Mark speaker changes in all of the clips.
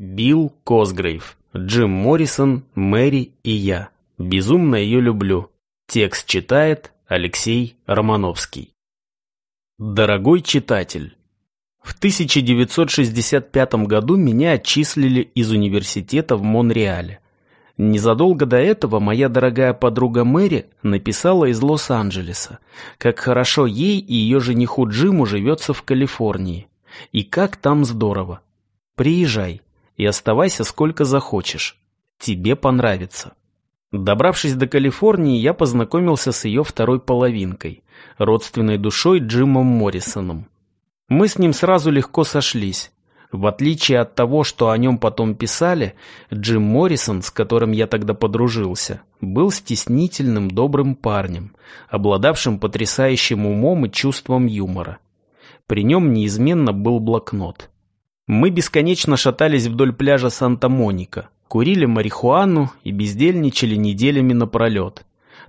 Speaker 1: Билл Косгрейв, Джим Моррисон, Мэри и я. Безумно ее люблю. Текст читает Алексей Романовский. Дорогой читатель, в 1965 году меня отчислили из университета в Монреале. Незадолго до этого моя дорогая подруга Мэри написала из Лос-Анджелеса, как хорошо ей и ее жениху Джиму живется в Калифорнии, и как там здорово. Приезжай и оставайся сколько захочешь. Тебе понравится. Добравшись до Калифорнии, я познакомился с ее второй половинкой, родственной душой Джимом Моррисоном. Мы с ним сразу легко сошлись. В отличие от того, что о нем потом писали, Джим Моррисон, с которым я тогда подружился, был стеснительным, добрым парнем, обладавшим потрясающим умом и чувством юмора. При нем неизменно был блокнот. Мы бесконечно шатались вдоль пляжа Санта-Моника, курили марихуану и бездельничали неделями напролет.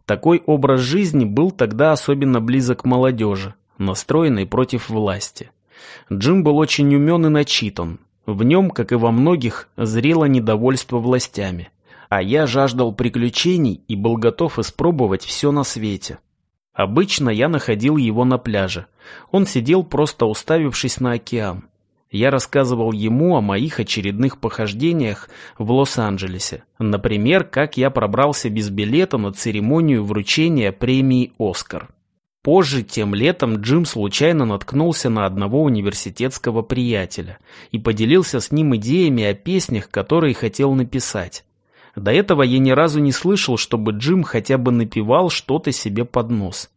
Speaker 1: Такой образ жизни был тогда особенно близок молодежи, настроенной против власти. Джим был очень умен и начитан. В нем, как и во многих, зрело недовольство властями. А я жаждал приключений и был готов испробовать все на свете. Обычно я находил его на пляже. Он сидел просто уставившись на океан. Я рассказывал ему о моих очередных похождениях в Лос-Анджелесе. Например, как я пробрался без билета на церемонию вручения премии «Оскар». Позже, тем летом, Джим случайно наткнулся на одного университетского приятеля и поделился с ним идеями о песнях, которые хотел написать. До этого я ни разу не слышал, чтобы Джим хотя бы напевал что-то себе под нос.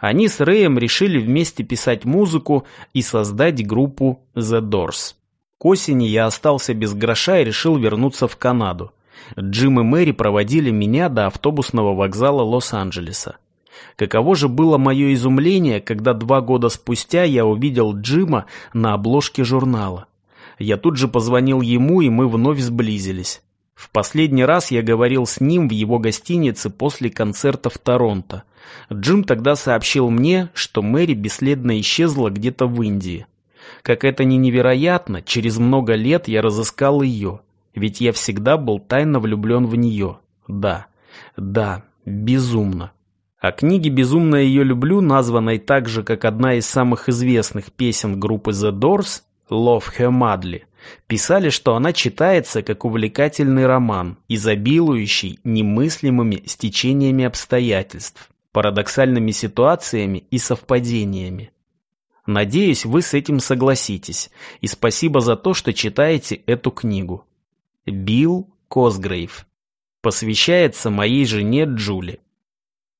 Speaker 1: Они с Рэем решили вместе писать музыку и создать группу The Doors. К осени я остался без гроша и решил вернуться в Канаду. Джим и Мэри проводили меня до автобусного вокзала Лос-Анджелеса. Каково же было мое изумление, когда два года спустя я увидел Джима на обложке журнала. Я тут же позвонил ему, и мы вновь сблизились. В последний раз я говорил с ним в его гостинице после концерта в Торонто. Джим тогда сообщил мне, что Мэри бесследно исчезла где-то в Индии. Как это ни невероятно, через много лет я разыскал ее, ведь я всегда был тайно влюблен в нее. Да, да, безумно. О книге «Безумно ее люблю», названной так же, как одна из самых известных песен группы The Doors «Love Her Madly», писали, что она читается как увлекательный роман, изобилующий немыслимыми стечениями обстоятельств, парадоксальными ситуациями и совпадениями. Надеюсь, вы с этим согласитесь, и спасибо за то, что читаете эту книгу. Билл Косгрейв. Посвящается моей жене Джули.